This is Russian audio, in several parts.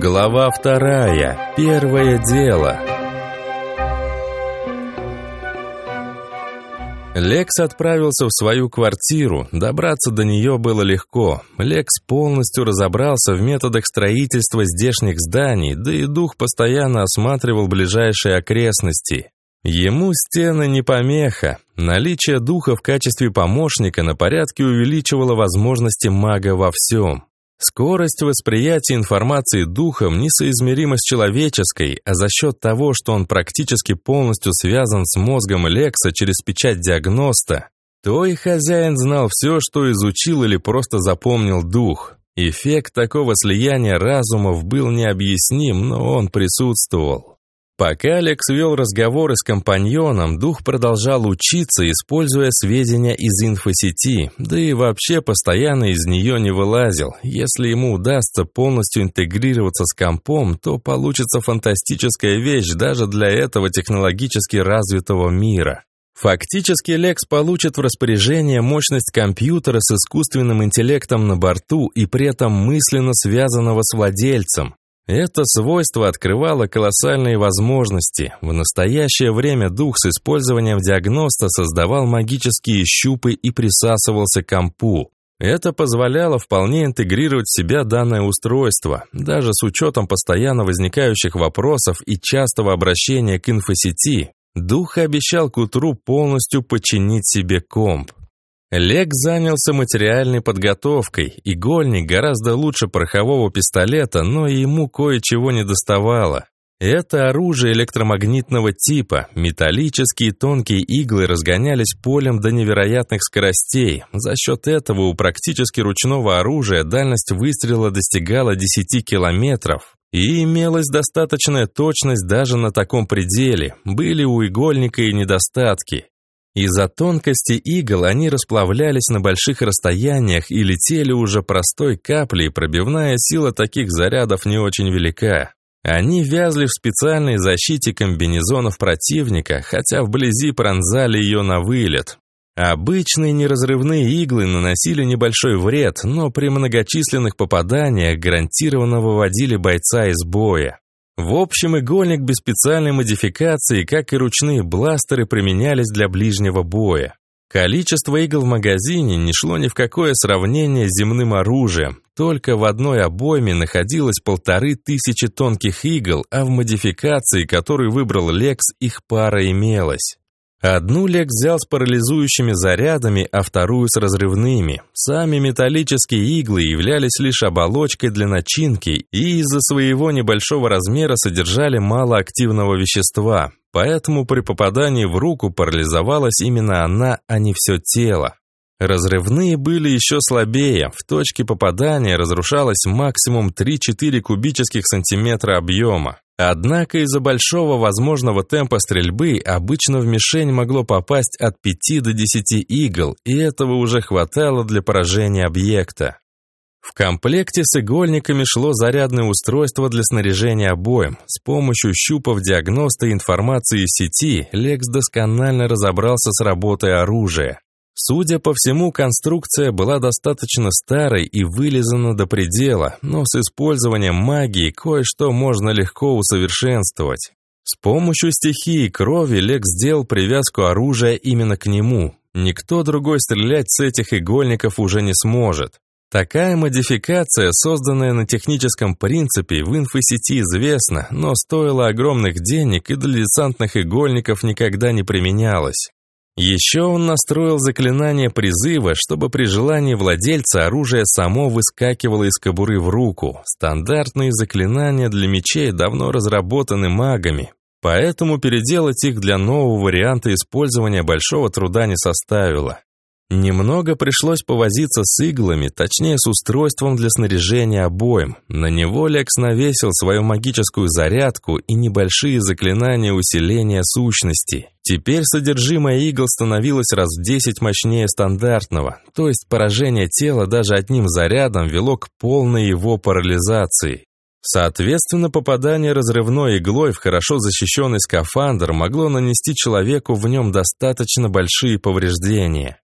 Глава вторая. Первое дело. Лекс отправился в свою квартиру. Добраться до нее было легко. Лекс полностью разобрался в методах строительства здешних зданий, да и дух постоянно осматривал ближайшие окрестности. Ему стены не помеха. Наличие духа в качестве помощника на порядке увеличивало возможности мага во всем. Скорость восприятия информации духом несоизмерима с человеческой, а за счет того, что он практически полностью связан с мозгом Лекса через печать диагноста, то и хозяин знал все, что изучил или просто запомнил дух. Эффект такого слияния разумов был необъясним, но он присутствовал. Пока Алекс вел разговоры с компаньоном, дух продолжал учиться, используя сведения из инфосети, да и вообще постоянно из нее не вылазил. Если ему удастся полностью интегрироваться с компом, то получится фантастическая вещь даже для этого технологически развитого мира. Фактически Лекс получит в распоряжение мощность компьютера с искусственным интеллектом на борту и при этом мысленно связанного с владельцем. Это свойство открывало колоссальные возможности. В настоящее время дух с использованием диагноста создавал магические щупы и присасывался к компу. Это позволяло вполне интегрировать в себя данное устройство, даже с учетом постоянно возникающих вопросов и частого обращения к инфосети. Дух обещал к утру полностью подчинить себе комп. Лек занялся материальной подготовкой. Игольник гораздо лучше порохового пистолета, но ему кое-чего не доставало. Это оружие электромагнитного типа. Металлические тонкие иглы разгонялись полем до невероятных скоростей. За счет этого у практически ручного оружия дальность выстрела достигала 10 километров. И имелась достаточная точность даже на таком пределе. Были у игольника и недостатки. Из-за тонкости игл они расплавлялись на больших расстояниях и летели уже простой каплей, пробивная сила таких зарядов не очень велика. Они вязли в специальной защите комбинезонов противника, хотя вблизи пронзали ее на вылет. Обычные неразрывные иглы наносили небольшой вред, но при многочисленных попаданиях гарантированно выводили бойца из боя. В общем, игольник без специальной модификации, как и ручные бластеры, применялись для ближнего боя. Количество игл в магазине не шло ни в какое сравнение с земным оружием. Только в одной обойме находилось полторы тысячи тонких игл, а в модификации, которую выбрал Лекс, их пара имелась. Одну Лек взял с парализующими зарядами, а вторую с разрывными. Сами металлические иглы являлись лишь оболочкой для начинки и из-за своего небольшого размера содержали мало активного вещества, поэтому при попадании в руку парализовалась именно она, а не все тело. Разрывные были еще слабее, в точке попадания разрушалось максимум 3-4 кубических сантиметра объема. Однако из-за большого возможного темпа стрельбы обычно в мишень могло попасть от 5 до 10 игл, и этого уже хватало для поражения объекта. В комплекте с игольниками шло зарядное устройство для снаряжения обоим. С помощью щупов диагноста и информации из сети Лекс досконально разобрался с работой оружия. Судя по всему, конструкция была достаточно старой и вылизана до предела, но с использованием магии кое-что можно легко усовершенствовать. С помощью стихии крови Лекс сделал привязку оружия именно к нему. Никто другой стрелять с этих игольников уже не сможет. Такая модификация, созданная на техническом принципе, в инфосети известна, но стоила огромных денег и для десантных игольников никогда не применялась. Еще он настроил заклинание призыва, чтобы при желании владельца оружие само выскакивало из кобуры в руку. Стандартные заклинания для мечей давно разработаны магами, поэтому переделать их для нового варианта использования большого труда не составило. Немного пришлось повозиться с иглами, точнее с устройством для снаряжения обоим. На него Лекс навесил свою магическую зарядку и небольшие заклинания усиления сущности. Теперь содержимое игл становилось раз в 10 мощнее стандартного, то есть поражение тела даже одним зарядом вело к полной его парализации. Соответственно, попадание разрывной иглой в хорошо защищенный скафандр могло нанести человеку в нем достаточно большие повреждения.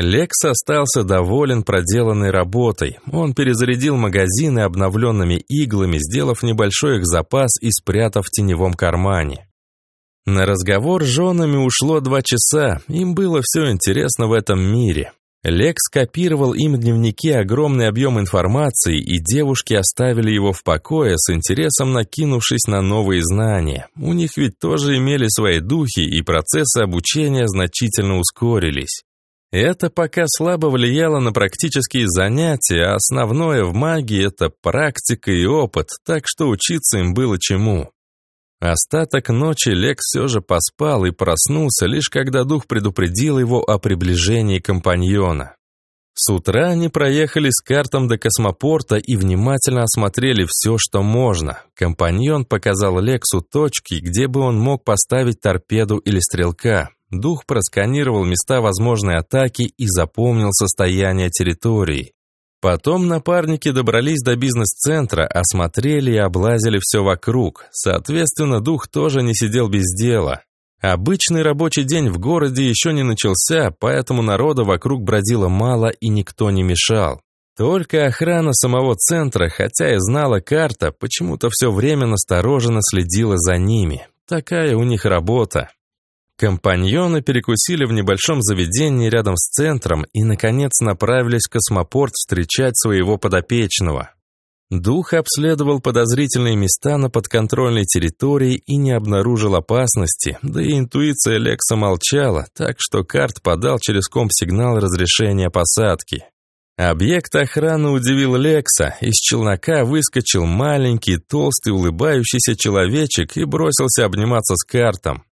Лекс остался доволен проделанной работой. Он перезарядил магазины обновленными иглами, сделав небольшой их запас и спрятав в теневом кармане. На разговор с женами ушло два часа, им было все интересно в этом мире. Лекс копировал им дневники огромный объем информации, и девушки оставили его в покое с интересом накинувшись на новые знания. У них ведь тоже имели свои духи, и процессы обучения значительно ускорились. Это пока слабо влияло на практические занятия, а основное в магии – это практика и опыт, так что учиться им было чему. Остаток ночи Лекс все же поспал и проснулся, лишь когда дух предупредил его о приближении компаньона. С утра они проехали с картом до космопорта и внимательно осмотрели все, что можно. Компаньон показал Лексу точки, где бы он мог поставить торпеду или стрелка. Дух просканировал места возможной атаки и запомнил состояние территории. Потом напарники добрались до бизнес-центра, осмотрели и облазили все вокруг. Соответственно, дух тоже не сидел без дела. Обычный рабочий день в городе еще не начался, поэтому народа вокруг бродило мало и никто не мешал. Только охрана самого центра, хотя и знала карта, почему-то все время настороженно следила за ними. Такая у них работа. Компаньоны перекусили в небольшом заведении рядом с центром и, наконец, направились в космопорт встречать своего подопечного. Дух обследовал подозрительные места на подконтрольной территории и не обнаружил опасности, да и интуиция Лекса молчала, так что карт подал через комп-сигнал разрешения посадки. Объект охраны удивил Лекса. Из челнока выскочил маленький, толстый, улыбающийся человечек и бросился обниматься с картом.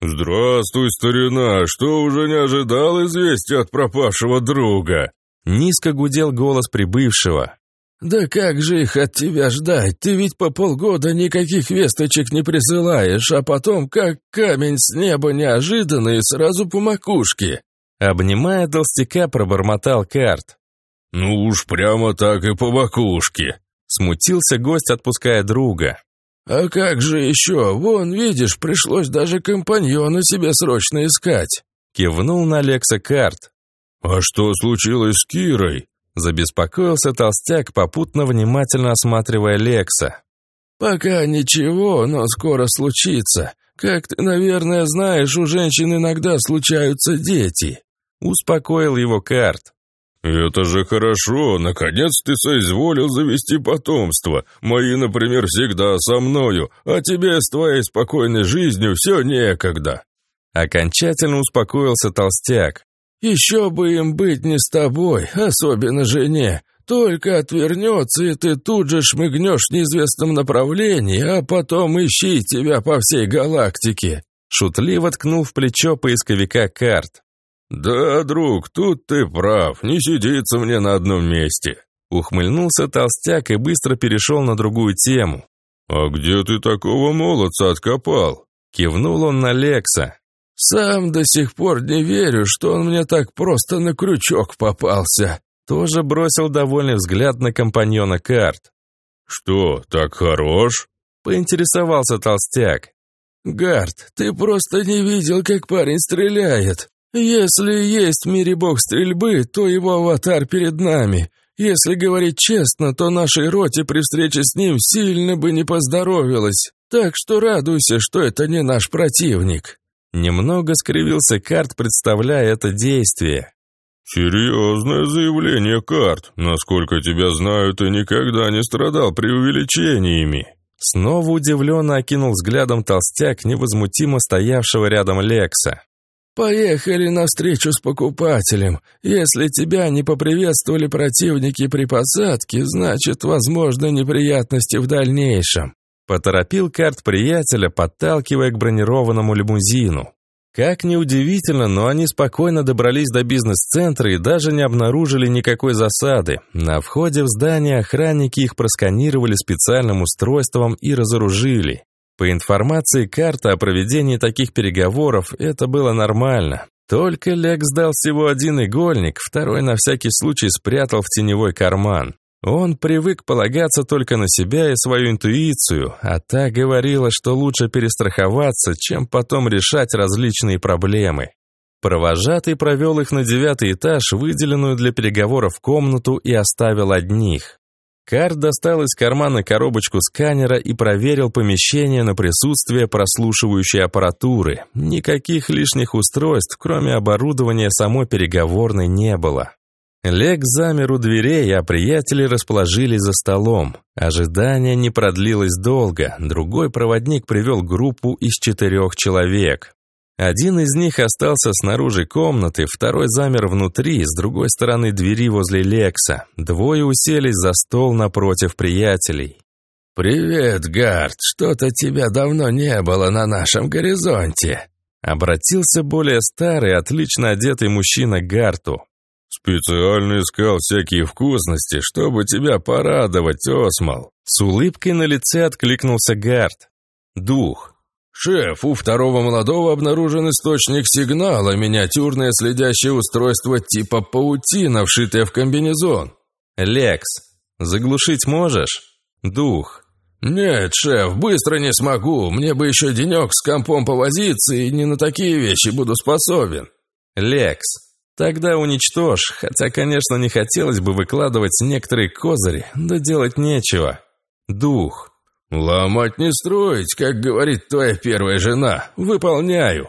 «Здравствуй, старина! Что, уже не ожидал известия от пропавшего друга?» Низко гудел голос прибывшего. «Да как же их от тебя ждать? Ты ведь по полгода никаких весточек не присылаешь, а потом как камень с неба неожиданно и сразу по макушке!» Обнимая толстяка, пробормотал карт. «Ну уж прямо так и по макушке!» Смутился гость, отпуская друга. «А как же еще? Вон, видишь, пришлось даже компаньона себе срочно искать!» Кивнул на Лекса карт. «А что случилось с Кирой?» Забеспокоился толстяк, попутно внимательно осматривая Лекса. «Пока ничего, но скоро случится. Как ты, наверное, знаешь, у женщин иногда случаются дети». Успокоил его карт. «Это же хорошо, наконец ты соизволил завести потомство. Мои, например, всегда со мною, а тебе с твоей спокойной жизнью все некогда». Окончательно успокоился толстяк. «Еще бы им быть не с тобой, особенно жене. Только отвернется, и ты тут же шмыгнешь в неизвестном направлении, а потом ищи тебя по всей галактике». Шутливо ткнул в плечо поисковика карт. «Да, друг, тут ты прав, не сидится мне на одном месте». Ухмыльнулся толстяк и быстро перешел на другую тему. «А где ты такого молодца откопал?» Кивнул он на Лекса. «Сам до сих пор не верю, что он мне так просто на крючок попался». Тоже бросил довольный взгляд на компаньона карт. «Что, так хорош?» Поинтересовался толстяк. «Гард, ты просто не видел, как парень стреляет. «Если есть в мире бог стрельбы, то его аватар перед нами. Если говорить честно, то нашей роте при встрече с ним сильно бы не поздоровилось. Так что радуйся, что это не наш противник». Немного скривился карт, представляя это действие. «Серьезное заявление, Карт. Насколько тебя знаю, ты никогда не страдал преувеличениями». Снова удивленно окинул взглядом толстяк, невозмутимо стоявшего рядом Лекса. «Поехали навстречу с покупателем. Если тебя не поприветствовали противники при посадке, значит, возможны неприятности в дальнейшем». Поторопил карт приятеля, подталкивая к бронированному лимузину. Как ни удивительно, но они спокойно добрались до бизнес-центра и даже не обнаружили никакой засады. На входе в здание охранники их просканировали специальным устройством и разоружили. По информации карты о проведении таких переговоров, это было нормально. Только Лекс дал всего один игольник, второй на всякий случай спрятал в теневой карман. Он привык полагаться только на себя и свою интуицию, а та говорила, что лучше перестраховаться, чем потом решать различные проблемы. Провожатый провел их на девятый этаж, выделенную для переговоров комнату, и оставил одних. Карт достал из кармана коробочку сканера и проверил помещение на присутствие прослушивающей аппаратуры. Никаких лишних устройств, кроме оборудования самой переговорной, не было. Лег замер у дверей, а приятели расположились за столом. Ожидание не продлилось долго. Другой проводник привел группу из четырех человек. Один из них остался снаружи комнаты, второй замер внутри, с другой стороны двери возле Лекса. Двое уселись за стол напротив приятелей. «Привет, Гард, что-то тебя давно не было на нашем горизонте», обратился более старый, отлично одетый мужчина к Гарту. «Специально искал всякие вкусности, чтобы тебя порадовать, Осмол». С улыбкой на лице откликнулся Гард. «Дух, «Шеф, у второго молодого обнаружен источник сигнала, миниатюрное следящее устройство типа паутина, вшитое в комбинезон». «Лекс, заглушить можешь?» «Дух». «Нет, шеф, быстро не смогу. Мне бы еще денек с компом повозиться, и не на такие вещи буду способен». «Лекс, тогда уничтожь, хотя, конечно, не хотелось бы выкладывать некоторые козыри, да делать нечего. Дух». «Ломать не строить, как говорит твоя первая жена. Выполняю».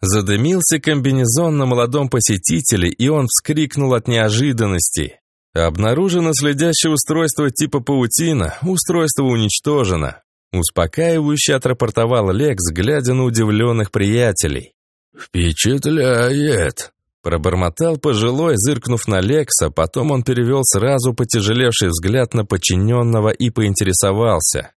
Задымился комбинезон на молодом посетителе, и он вскрикнул от неожиданности. Обнаружено следящее устройство типа паутина, устройство уничтожено. Успокаивающе отрапортовал Лекс, глядя на удивленных приятелей. «Впечатляет!» Пробормотал пожилой, зыркнув на Лекса, потом он перевел сразу потяжелевший взгляд на подчиненного и поинтересовался.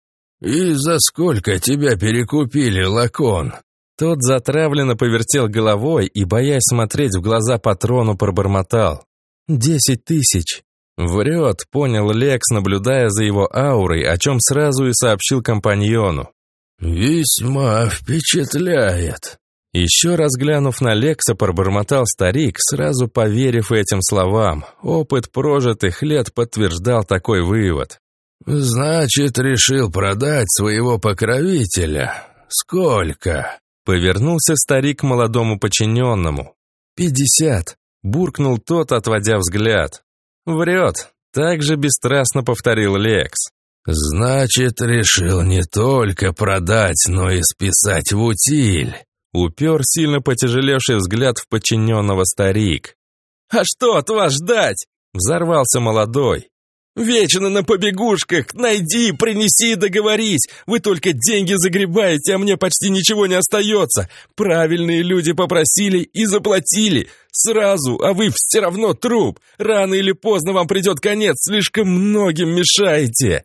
«И за сколько тебя перекупили, Лакон?» Тот затравленно повертел головой и, боясь смотреть в глаза патрону, пробормотал. «Десять тысяч». Врет, понял Лекс, наблюдая за его аурой, о чем сразу и сообщил компаньону. «Весьма впечатляет». Еще раз глянув на Лекса, пробормотал старик, сразу поверив этим словам. Опыт прожитых лет подтверждал такой вывод. «Значит, решил продать своего покровителя. Сколько?» Повернулся старик к молодому подчиненному. «Пятьдесят», — буркнул тот, отводя взгляд. «Врет», — так же бесстрастно повторил Лекс. «Значит, решил не только продать, но и списать в утиль», — упер сильно потяжелевший взгляд в подчиненного старик. «А что от вас ждать?» — взорвался молодой. Вечно на побегушках. Найди, принеси, договорись. Вы только деньги загребаете, а мне почти ничего не остается. Правильные люди попросили и заплатили. Сразу, а вы все равно труп. Рано или поздно вам придет конец, слишком многим мешаете.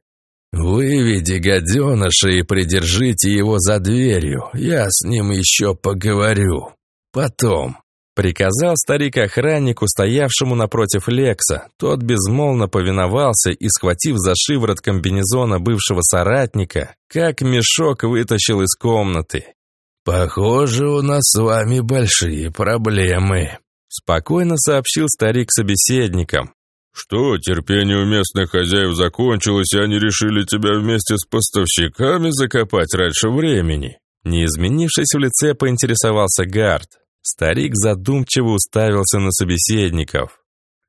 Выведи гаденыша и придержите его за дверью. Я с ним еще поговорю. Потом. Приказал старик охраннику, стоявшему напротив Лекса. Тот безмолвно повиновался и, схватив за шиворот комбинезона бывшего соратника, как мешок вытащил из комнаты. «Похоже, у нас с вами большие проблемы», — спокойно сообщил старик собеседникам. «Что, терпение у местных хозяев закончилось, и они решили тебя вместе с поставщиками закопать раньше времени?» Не изменившись в лице, поинтересовался Гард. Старик задумчиво уставился на собеседников.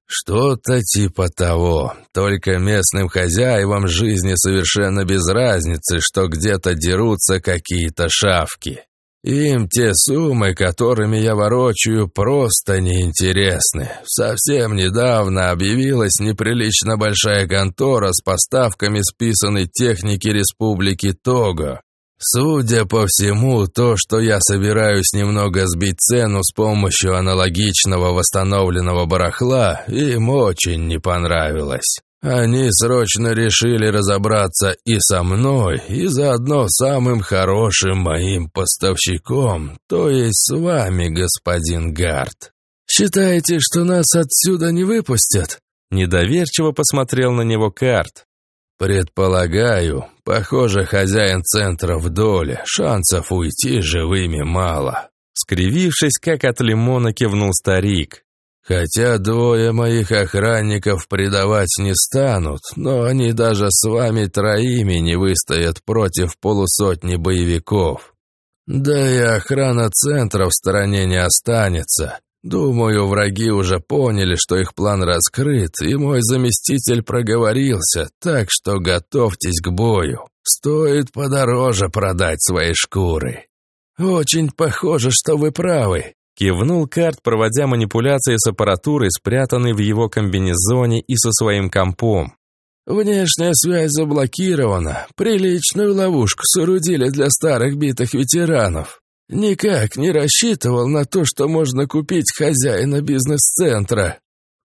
«Что-то типа того. Только местным хозяевам жизни совершенно без разницы, что где-то дерутся какие-то шавки. Им те суммы, которыми я ворочаю, просто неинтересны. Совсем недавно объявилась неприлично большая контора с поставками списанной техники Республики Того. Судя по всему, то, что я собираюсь немного сбить цену с помощью аналогичного восстановленного барахла, им очень не понравилось. Они срочно решили разобраться и со мной, и заодно самым хорошим моим поставщиком, то есть с вами, господин Гард. Считаете, что нас отсюда не выпустят? Недоверчиво посмотрел на него Карт. «Предполагаю. Похоже, хозяин центра в доле. Шансов уйти живыми мало». Скривившись, как от лимона, кивнул старик. «Хотя двое моих охранников предавать не станут, но они даже с вами троими не выстоят против полусотни боевиков. Да и охрана центра в стороне не останется. Думаю, враги уже поняли, что их план раскрыт, и мой заместитель проговорился, так что готовьтесь к бою. Стоит подороже продать свои шкуры. Очень похоже, что вы правы. Кивнул Карт, проводя манипуляции с аппаратурой, спрятанной в его комбинезоне и со своим компом. Внешняя связь заблокирована. Приличную ловушку соорудили для старых битых ветеранов. Никак не рассчитывал на то, что можно купить хозяина бизнес-центра.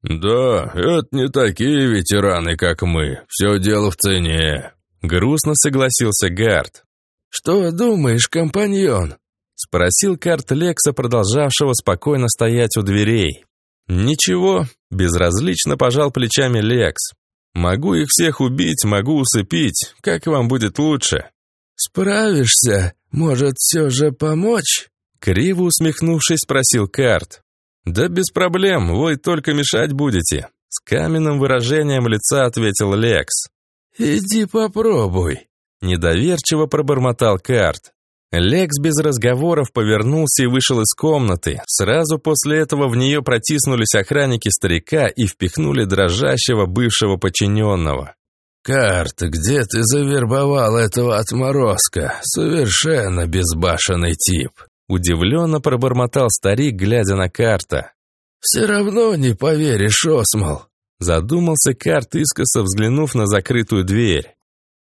Да, это не такие ветераны, как мы. Все дело в цене. Грустно согласился Гард. Что думаешь, компаньон? Спросил Карт Лекса, продолжавшего спокойно стоять у дверей. «Ничего», — безразлично пожал плечами Лекс. «Могу их всех убить, могу усыпить. Как вам будет лучше?» «Справишься? Может, все же помочь?» Криво усмехнувшись, спросил Карт. «Да без проблем, вы только мешать будете», — с каменным выражением лица ответил Лекс. «Иди попробуй», — недоверчиво пробормотал Карт. Лекс без разговоров повернулся и вышел из комнаты. Сразу после этого в нее протиснулись охранники старика и впихнули дрожащего бывшего подчиненного. «Карт, где ты завербовал этого отморозка? Совершенно безбашенный тип!» Удивленно пробормотал старик, глядя на карта. «Все равно не поверишь, Осмол!» Задумался Карт, искоса взглянув на закрытую дверь.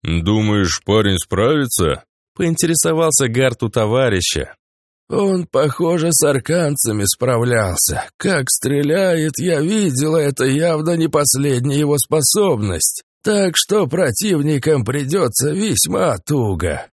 «Думаешь, парень справится?» Поинтересовался Гарт у товарища. «Он, похоже, с арканцами справлялся. Как стреляет, я видела, это явно не последняя его способность. Так что противникам придется весьма туго».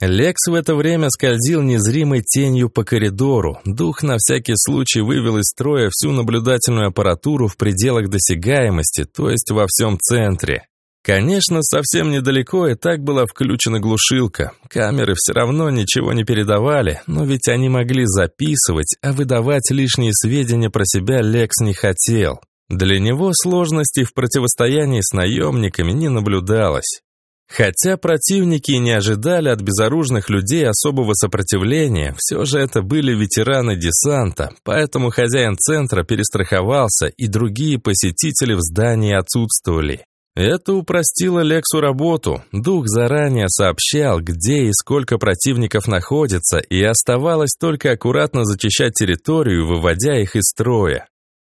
Лекс в это время скользил незримой тенью по коридору. Дух на всякий случай вывел из строя всю наблюдательную аппаратуру в пределах досягаемости, то есть во всем центре. Конечно, совсем недалеко и так была включена глушилка. Камеры все равно ничего не передавали, но ведь они могли записывать, а выдавать лишние сведения про себя Лекс не хотел. Для него сложностей в противостоянии с наемниками не наблюдалось. Хотя противники не ожидали от безоружных людей особого сопротивления, все же это были ветераны десанта, поэтому хозяин центра перестраховался, и другие посетители в здании отсутствовали. Это упростило Лексу работу. Дух заранее сообщал, где и сколько противников находится, и оставалось только аккуратно зачищать территорию, выводя их из строя.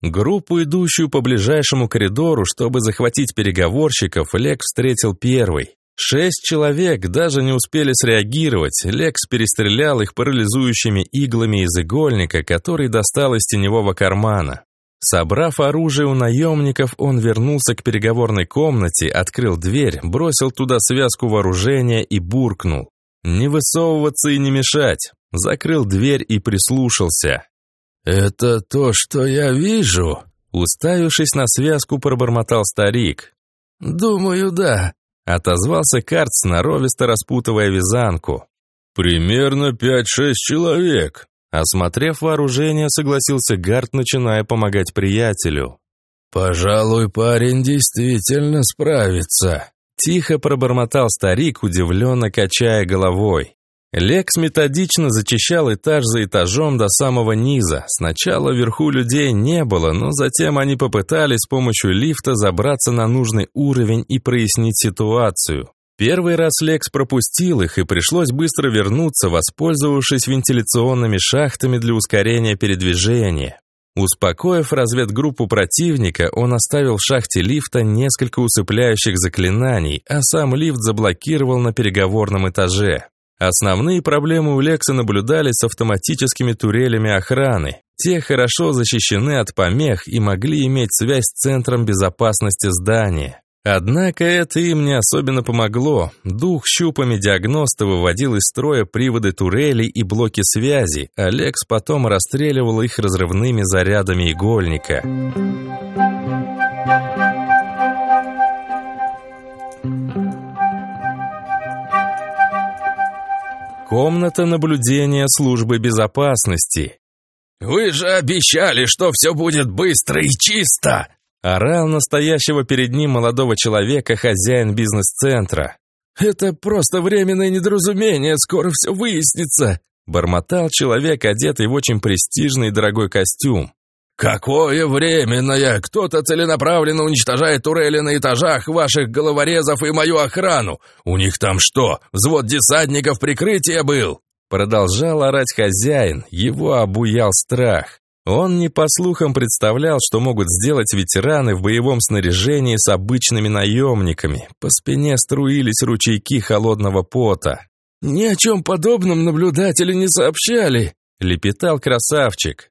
Группу, идущую по ближайшему коридору, чтобы захватить переговорщиков, Лекс встретил первый. Шесть человек даже не успели среагировать, Лекс перестрелял их парализующими иглами из игольника, который достал из теневого кармана. Собрав оружие у наемников, он вернулся к переговорной комнате, открыл дверь, бросил туда связку вооружения и буркнул. «Не высовываться и не мешать!» Закрыл дверь и прислушался. «Это то, что я вижу?» Уставившись на связку, пробормотал старик. «Думаю, да», — отозвался Карт, сноровисто распутывая вязанку. «Примерно пять-шесть человек», Осмотрев вооружение, согласился Гарт, начиная помогать приятелю. «Пожалуй, парень действительно справится», — тихо пробормотал старик, удивленно качая головой. Лекс методично зачищал этаж за этажом до самого низа. Сначала вверху людей не было, но затем они попытались с помощью лифта забраться на нужный уровень и прояснить ситуацию. Первый раз Лекс пропустил их, и пришлось быстро вернуться, воспользовавшись вентиляционными шахтами для ускорения передвижения. Успокоив разведгруппу противника, он оставил в шахте лифта несколько усыпляющих заклинаний, а сам лифт заблокировал на переговорном этаже. Основные проблемы у Лекса наблюдались с автоматическими турелями охраны. Те хорошо защищены от помех и могли иметь связь с центром безопасности здания. Однако это им не особенно помогло. Дух щупами диагноста выводил из строя приводы турелей и блоки связи, а Лекс потом расстреливал их разрывными зарядами игольника. Комната наблюдения службы безопасности. «Вы же обещали, что все будет быстро и чисто!» Орал настоящего перед ним молодого человека хозяин бизнес-центра. «Это просто временное недоразумение, скоро все выяснится!» Бормотал человек, одетый в очень престижный и дорогой костюм. «Какое временное! Кто-то целенаправленно уничтожает турели на этажах ваших головорезов и мою охрану! У них там что, взвод десантников прикрытия был?» Продолжал орать хозяин, его обуял страх. Он не по слухам представлял, что могут сделать ветераны в боевом снаряжении с обычными наемниками. По спине струились ручейки холодного пота. «Ни о чем подобном наблюдатели не сообщали», — лепетал красавчик.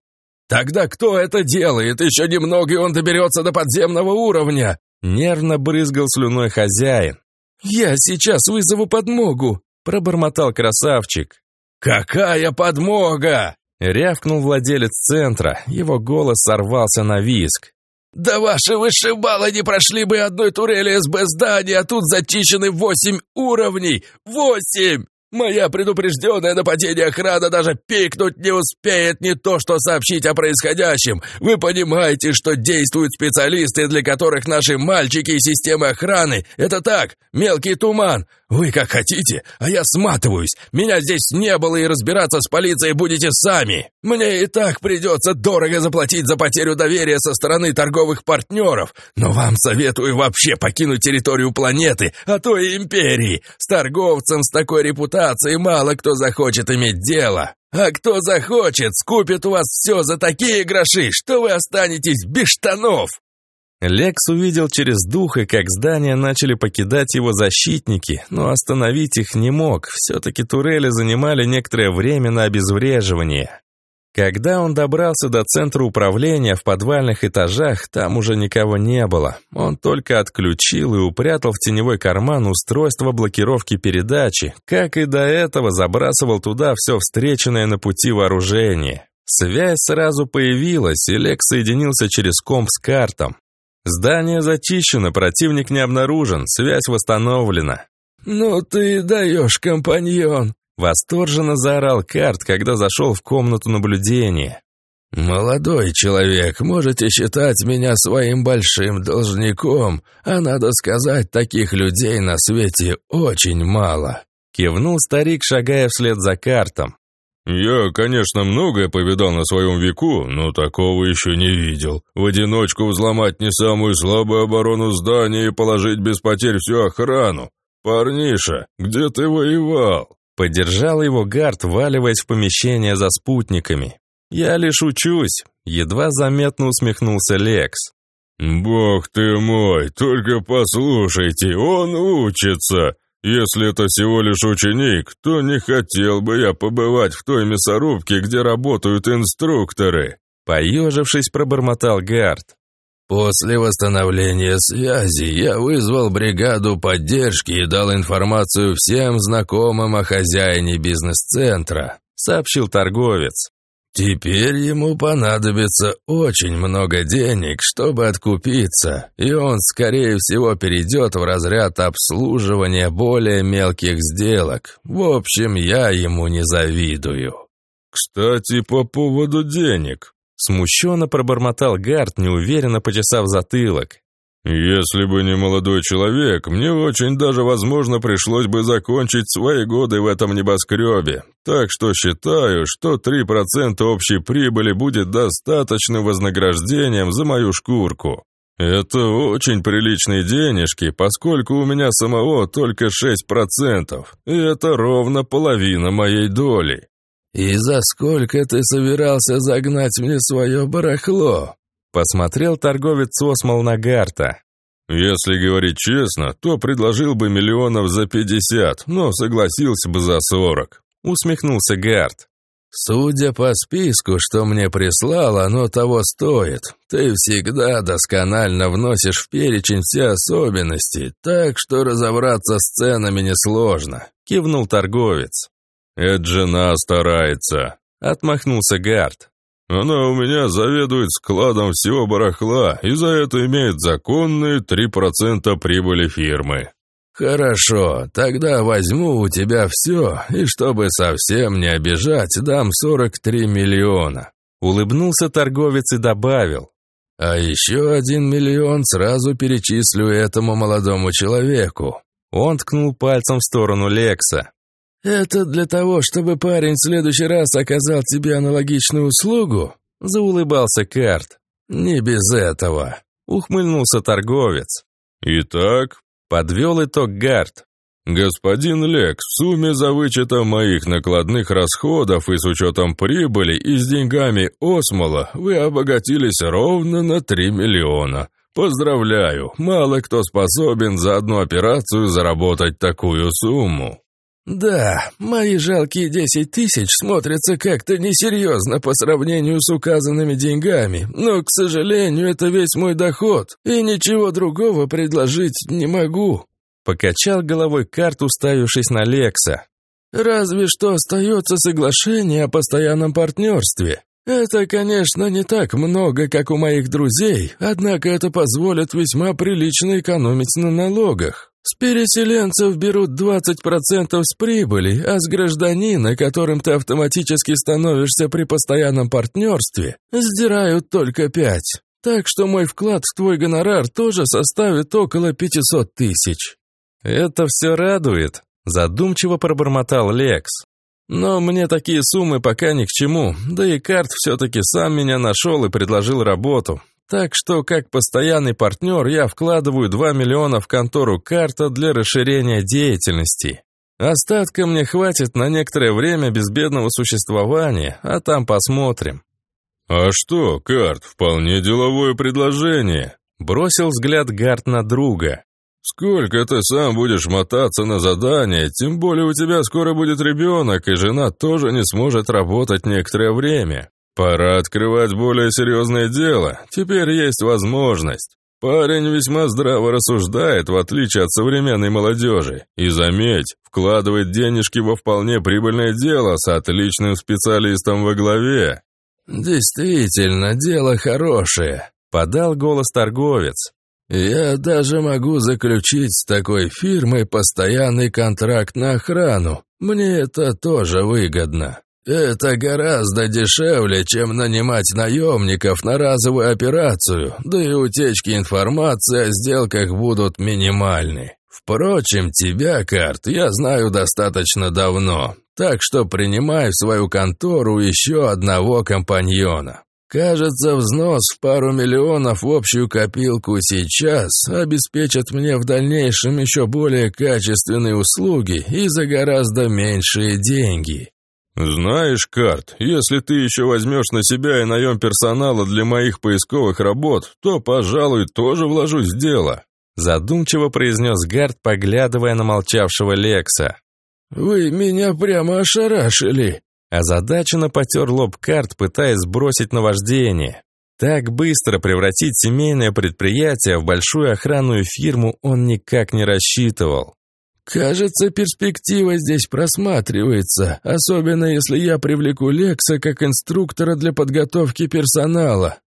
«Тогда кто это делает? Еще немного, и он доберется до подземного уровня!» Нервно брызгал слюной хозяин. «Я сейчас вызову подмогу!» — пробормотал красавчик. «Какая подмога?» — рявкнул владелец центра. Его голос сорвался на виск. «Да ваши вышибалы не прошли бы одной турели СБ здания, а тут зачищены восемь уровней! Восемь!» Моя предупрежденная нападение охрана даже пикнуть не успеет не то, что сообщить о происходящем. Вы понимаете, что действуют специалисты, для которых наши мальчики и системы охраны — это так, мелкий туман. Вы как хотите, а я сматываюсь. Меня здесь не было, и разбираться с полицией будете сами. Мне и так придется дорого заплатить за потерю доверия со стороны торговых партнеров. Но вам советую вообще покинуть территорию планеты, а то и империи. С торговцем с такой репутацией мало кто захочет иметь дело. А кто захочет, скупит у вас все за такие гроши, что вы останетесь без штанов. Лекс увидел через дух, и как здание начали покидать его защитники, но остановить их не мог, все-таки турели занимали некоторое время на обезвреживание. Когда он добрался до центра управления в подвальных этажах, там уже никого не было. Он только отключил и упрятал в теневой карман устройство блокировки передачи, как и до этого забрасывал туда все встреченное на пути вооружение. Связь сразу появилась, и Лекс соединился через комп с картом. Здание зачищено, противник не обнаружен, связь восстановлена. «Ну ты даешь, компаньон!» Восторженно заорал Карт, когда зашел в комнату наблюдения. «Молодой человек, можете считать меня своим большим должником, а надо сказать, таких людей на свете очень мало», кивнул старик, шагая вслед за Картом. «Я, конечно, многое повидал на своем веку, но такого еще не видел. В одиночку взломать не самую слабую оборону здания и положить без потерь всю охрану. Парниша, где ты воевал?» Поддержал его Гард, валиваясь в помещение за спутниками. «Я лишь учусь», — едва заметно усмехнулся Лекс. «Бог ты мой, только послушайте, он учится!» Если это всего лишь ученик, то не хотел бы я побывать в той мясорубке, где работают инструкторы. Поежившись, пробормотал Гард. После восстановления связи я вызвал бригаду поддержки и дал информацию всем знакомым о хозяине бизнес-центра, сообщил торговец. Теперь ему понадобится очень много денег, чтобы откупиться, и он, скорее всего, перейдет в разряд обслуживания более мелких сделок. В общем, я ему не завидую. «Кстати, по поводу денег», — смущенно пробормотал Гард, неуверенно почесав затылок. «Если бы не молодой человек, мне очень даже, возможно, пришлось бы закончить свои годы в этом небоскребе. Так что считаю, что 3% общей прибыли будет достаточным вознаграждением за мою шкурку. Это очень приличные денежки, поскольку у меня самого только 6%, и это ровно половина моей доли». «И за сколько ты собирался загнать мне свое барахло?» Посмотрел торговец Осмол на Гарта. «Если говорить честно, то предложил бы миллионов за пятьдесят, но согласился бы за сорок», — усмехнулся Гарт. «Судя по списку, что мне прислал, оно того стоит. Ты всегда досконально вносишь в перечень все особенности, так что разобраться с ценами несложно», — кивнул торговец. «Это жена старается», — отмахнулся Гарт. Она у меня заведует складом всего барахла и за это имеет законные 3% прибыли фирмы». «Хорошо, тогда возьму у тебя все, и чтобы совсем не обижать, дам 43 миллиона». Улыбнулся торговец и добавил. «А еще один миллион сразу перечислю этому молодому человеку». Он ткнул пальцем в сторону Лекса. «Это для того, чтобы парень в следующий раз оказал тебе аналогичную услугу?» — заулыбался Карт. «Не без этого», — ухмыльнулся торговец. «Итак», — подвел итог Гард. «Господин Лек, в сумме за вычетом моих накладных расходов и с учетом прибыли и с деньгами Осмола вы обогатились ровно на 3 миллиона. Поздравляю, мало кто способен за одну операцию заработать такую сумму». «Да, мои жалкие десять тысяч смотрятся как-то несерьезно по сравнению с указанными деньгами, но, к сожалению, это весь мой доход, и ничего другого предложить не могу». Покачал головой карту, уставившись на Лекса. «Разве что остается соглашение о постоянном партнерстве. Это, конечно, не так много, как у моих друзей, однако это позволит весьма прилично экономить на налогах. С переселенцев берут 20% с прибыли, а с гражданина, которым ты автоматически становишься при постоянном партнерстве, сдирают только 5%. Так что мой вклад в твой гонорар тоже составит около 500 тысяч. «Это все радует», – задумчиво пробормотал Лекс. «Но мне такие суммы пока ни к чему, да и карт все-таки сам меня нашел и предложил работу. Так что, как постоянный партнер, я вкладываю 2 миллиона в контору карта для расширения деятельности. Остатка мне хватит на некоторое время безбедного существования, а там посмотрим». «А что, Карт, вполне деловое предложение», – бросил взгляд Гарт на друга. «Сколько ты сам будешь мотаться на задание, тем более у тебя скоро будет ребенок, и жена тоже не сможет работать некоторое время. Пора открывать более серьезное дело, теперь есть возможность. Парень весьма здраво рассуждает, в отличие от современной молодежи. И заметь, вкладывает денежки во вполне прибыльное дело с отличным специалистом во главе». «Действительно, дело хорошее», — подал голос торговец. «Я даже могу заключить с такой фирмой постоянный контракт на охрану. Мне это тоже выгодно. Это гораздо дешевле, чем нанимать наемников на разовую операцию, да и утечки информации о сделках будут минимальны. Впрочем, тебя, Карт, я знаю достаточно давно, так что принимай в свою контору еще одного компаньона. Кажется, взнос в пару миллионов в общую копилку сейчас обеспечит мне в дальнейшем еще более качественные услуги и за гораздо меньшие деньги. «Знаешь, Карт, если ты еще возьмешь на себя и наем персонала для моих поисковых работ, то, пожалуй, тоже вложусь в дело», задумчиво произнес Гард, поглядывая на молчавшего Лекса. «Вы меня прямо ошарашили», Озадаченно потер лоб карт, пытаясь сбросить наваждение. Так быстро превратить семейное предприятие в большую охранную фирму он никак не рассчитывал. «Кажется, перспектива здесь просматривается, особенно если я привлеку Лекса как инструктора для подготовки персонала.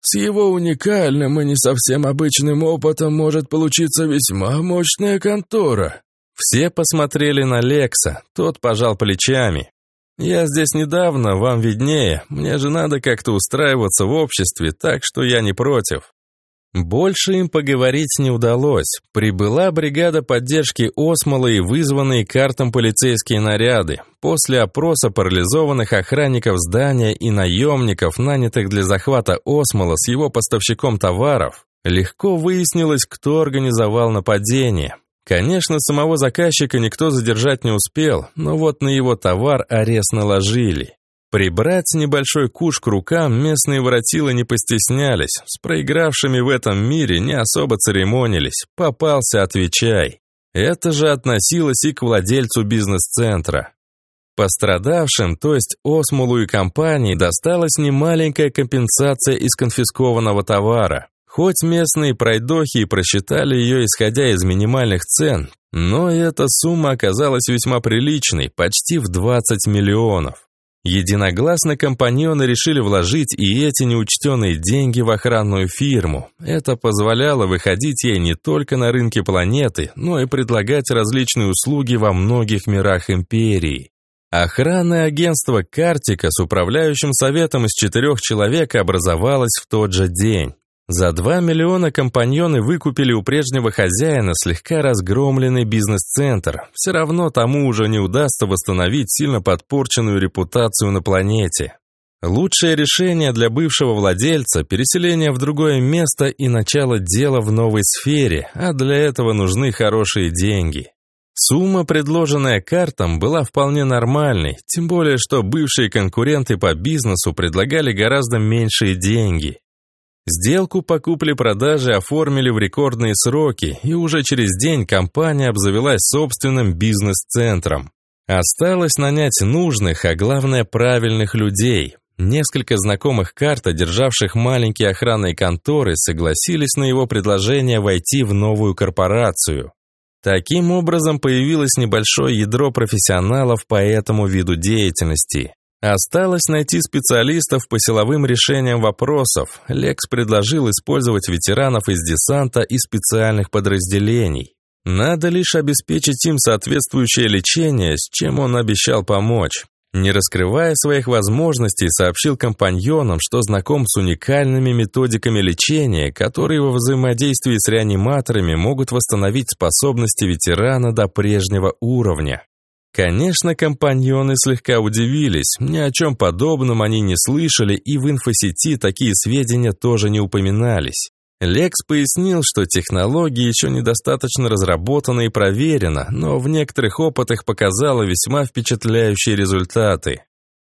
С его уникальным и не совсем обычным опытом может получиться весьма мощная контора». Все посмотрели на Лекса, тот пожал плечами. «Я здесь недавно, вам виднее. Мне же надо как-то устраиваться в обществе, так что я не против». Больше им поговорить не удалось. Прибыла бригада поддержки Осмола и вызванные картам полицейские наряды. После опроса парализованных охранников здания и наемников, нанятых для захвата Осмола с его поставщиком товаров, легко выяснилось, кто организовал нападение. Конечно, самого заказчика никто задержать не успел, но вот на его товар арест наложили. Прибрать небольшой куш к рукам местные воротилы не постеснялись, с проигравшими в этом мире не особо церемонились, попался, отвечай. Это же относилось и к владельцу бизнес-центра. Пострадавшим, то есть Осмулу и компании, досталась немаленькая компенсация из конфискованного товара. Хоть местные пройдохи и просчитали ее, исходя из минимальных цен, но эта сумма оказалась весьма приличной, почти в 20 миллионов. Единогласно компаньоны решили вложить и эти неучтенные деньги в охранную фирму. Это позволяло выходить ей не только на рынке планеты, но и предлагать различные услуги во многих мирах империи. Охранное агентство «Картика» с управляющим советом из четырех человек образовалось в тот же день. За 2 миллиона компаньоны выкупили у прежнего хозяина слегка разгромленный бизнес-центр. Все равно тому уже не удастся восстановить сильно подпорченную репутацию на планете. Лучшее решение для бывшего владельца – переселение в другое место и начало дела в новой сфере, а для этого нужны хорошие деньги. Сумма, предложенная картам, была вполне нормальной, тем более, что бывшие конкуренты по бизнесу предлагали гораздо меньшие деньги. Сделку по купле-продаже оформили в рекордные сроки, и уже через день компания обзавелась собственным бизнес-центром. Осталось нанять нужных, а главное правильных людей. Несколько знакомых карт, одержавших маленькие охранные конторы, согласились на его предложение войти в новую корпорацию. Таким образом появилось небольшое ядро профессионалов по этому виду деятельности. Осталось найти специалистов по силовым решениям вопросов. Лекс предложил использовать ветеранов из десанта и специальных подразделений. Надо лишь обеспечить им соответствующее лечение, с чем он обещал помочь. Не раскрывая своих возможностей, сообщил компаньонам, что знаком с уникальными методиками лечения, которые во взаимодействии с реаниматорами могут восстановить способности ветерана до прежнего уровня. Конечно, компаньоны слегка удивились, ни о чем подобном они не слышали, и в инфосети такие сведения тоже не упоминались. Лекс пояснил, что технология еще недостаточно разработана и проверена, но в некоторых опытах показала весьма впечатляющие результаты.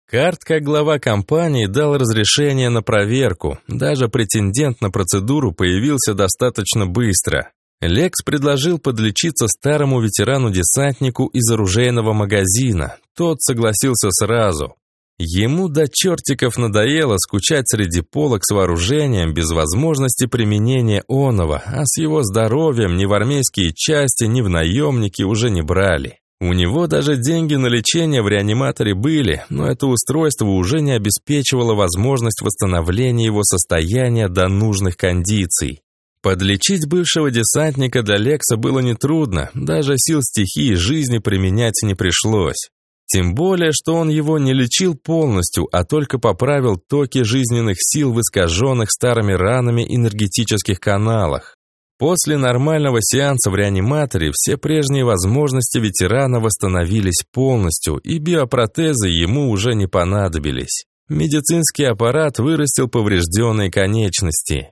Карт, как глава компании, дал разрешение на проверку. Даже претендент на процедуру появился достаточно быстро. Лекс предложил подлечиться старому ветерану-десантнику из оружейного магазина. Тот согласился сразу. Ему до чертиков надоело скучать среди полок с вооружением без возможности применения оного, а с его здоровьем ни в армейские части, ни в наемники уже не брали. У него даже деньги на лечение в реаниматоре были, но это устройство уже не обеспечивало возможность восстановления его состояния до нужных кондиций. Подлечить бывшего десантника для Лекса было нетрудно, даже сил стихии жизни применять не пришлось. Тем более, что он его не лечил полностью, а только поправил токи жизненных сил в искаженных старыми ранами энергетических каналах. После нормального сеанса в реаниматоре все прежние возможности ветерана восстановились полностью, и биопротезы ему уже не понадобились. Медицинский аппарат вырастил поврежденные конечности.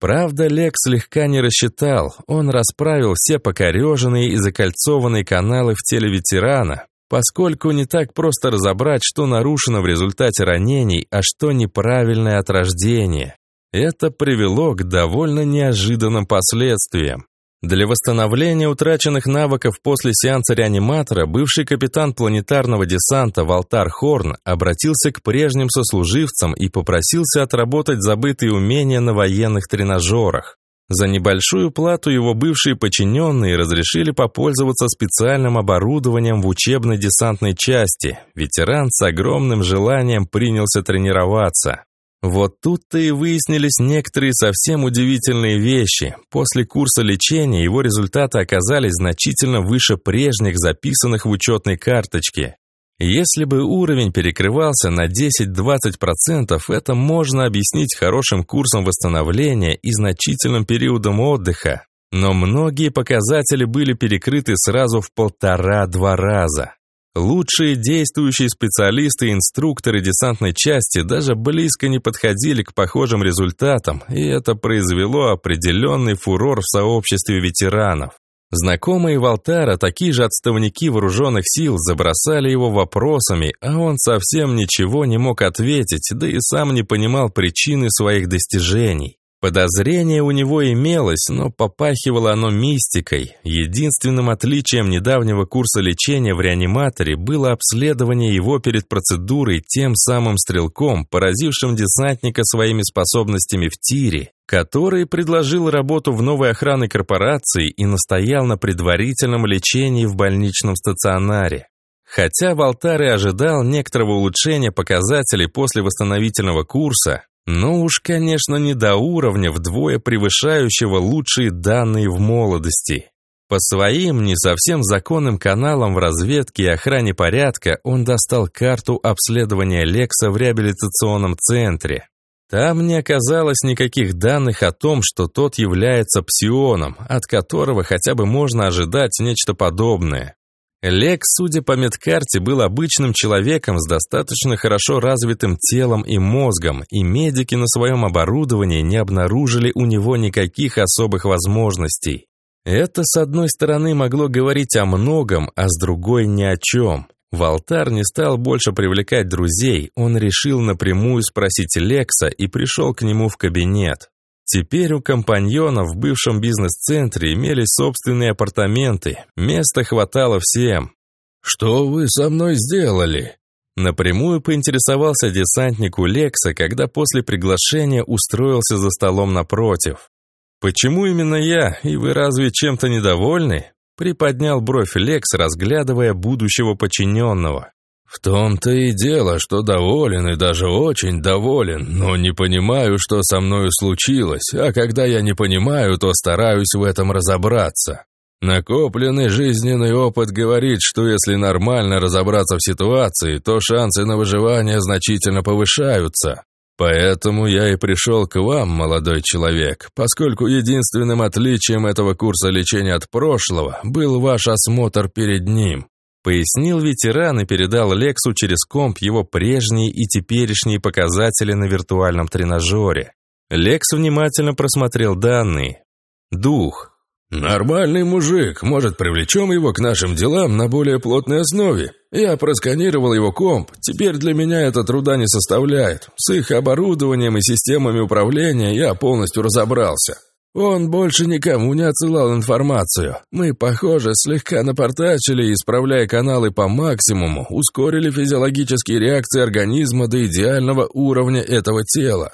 Правда, Лекс слегка не рассчитал. Он расправил все покореженные и закольцованные каналы в теле ветерана, поскольку не так просто разобрать, что нарушено в результате ранений, а что неправильное от рождения. Это привело к довольно неожиданным последствиям. Для восстановления утраченных навыков после сеанса реаниматора бывший капитан планетарного десанта Валтар Хорн обратился к прежним сослуживцам и попросился отработать забытые умения на военных тренажерах. За небольшую плату его бывшие подчиненные разрешили попользоваться специальным оборудованием в учебной десантной части. Ветеран с огромным желанием принялся тренироваться. Вот тут-то и выяснились некоторые совсем удивительные вещи. После курса лечения его результаты оказались значительно выше прежних, записанных в учетной карточке. Если бы уровень перекрывался на 10-20%, это можно объяснить хорошим курсом восстановления и значительным периодом отдыха. Но многие показатели были перекрыты сразу в полтора-два раза. Лучшие действующие специалисты и инструкторы десантной части даже близко не подходили к похожим результатам, и это произвело определенный фурор в сообществе ветеранов. Знакомые Валтара, такие же отставники вооруженных сил, забросали его вопросами, а он совсем ничего не мог ответить, да и сам не понимал причины своих достижений. Подозрение у него имелось, но попахивало оно мистикой. Единственным отличием недавнего курса лечения в реаниматоре было обследование его перед процедурой тем самым стрелком, поразившим десантника своими способностями в тире, который предложил работу в новой охранной корпорации и настоял на предварительном лечении в больничном стационаре. Хотя Валтар и ожидал некоторого улучшения показателей после восстановительного курса, но уж, конечно, не до уровня вдвое превышающего лучшие данные в молодости. По своим не совсем законным каналам в разведке и охране порядка он достал карту обследования Лекса в реабилитационном центре. Там не оказалось никаких данных о том, что тот является псионом, от которого хотя бы можно ожидать нечто подобное. Лекс, судя по медкарте, был обычным человеком с достаточно хорошо развитым телом и мозгом, и медики на своем оборудовании не обнаружили у него никаких особых возможностей. Это, с одной стороны, могло говорить о многом, а с другой ни о чем. Валтар не стал больше привлекать друзей, он решил напрямую спросить Лекса и пришел к нему в кабинет. Теперь у компаньонов в бывшем бизнес-центре имелись собственные апартаменты, места хватало всем. «Что вы со мной сделали?» Напрямую поинтересовался десантник у Лекса, когда после приглашения устроился за столом напротив. «Почему именно я? И вы разве чем-то недовольны?» Приподнял бровь Лекс, разглядывая будущего подчиненного. «В том-то и дело, что доволен и даже очень доволен, но не понимаю, что со мною случилось, а когда я не понимаю, то стараюсь в этом разобраться. Накопленный жизненный опыт говорит, что если нормально разобраться в ситуации, то шансы на выживание значительно повышаются. Поэтому я и пришел к вам, молодой человек, поскольку единственным отличием этого курса лечения от прошлого был ваш осмотр перед ним. Пояснил ветеран и передал Лексу через комп его прежние и теперешние показатели на виртуальном тренажере. Лекс внимательно просмотрел данные. Дух. «Нормальный мужик, может, привлечем его к нашим делам на более плотной основе? Я просканировал его комп, теперь для меня это труда не составляет. С их оборудованием и системами управления я полностью разобрался. Он больше никому не отсылал информацию. Мы, похоже, слегка напортачили, исправляя каналы по максимуму, ускорили физиологические реакции организма до идеального уровня этого тела.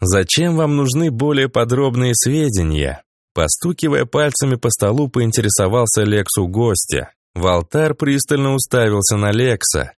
Зачем вам нужны более подробные сведения? Постукивая пальцами по столу, поинтересовался Лексу гостя. Валтар пристально уставился на Лекса.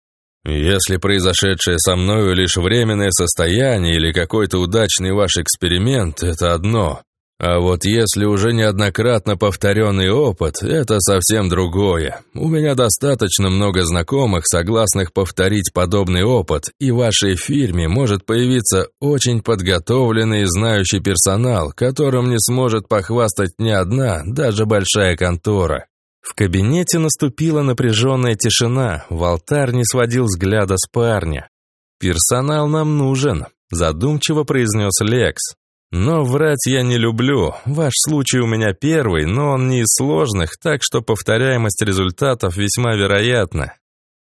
«Если произошедшее со мною лишь временное состояние или какой-то удачный ваш эксперимент, это одно. А вот если уже неоднократно повторенный опыт, это совсем другое. У меня достаточно много знакомых, согласных повторить подобный опыт, и в вашей фирме может появиться очень подготовленный и знающий персонал, которым не сможет похвастать ни одна, даже большая контора. В кабинете наступила напряженная тишина, Валтар не сводил взгляда с парня. «Персонал нам нужен», – задумчиво произнес Лекс. Но врать я не люблю. Ваш случай у меня первый, но он не из сложных, так что повторяемость результатов весьма вероятна.